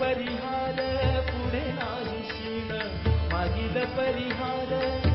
परिहार पुढे नाहीशीन मागिल परिहार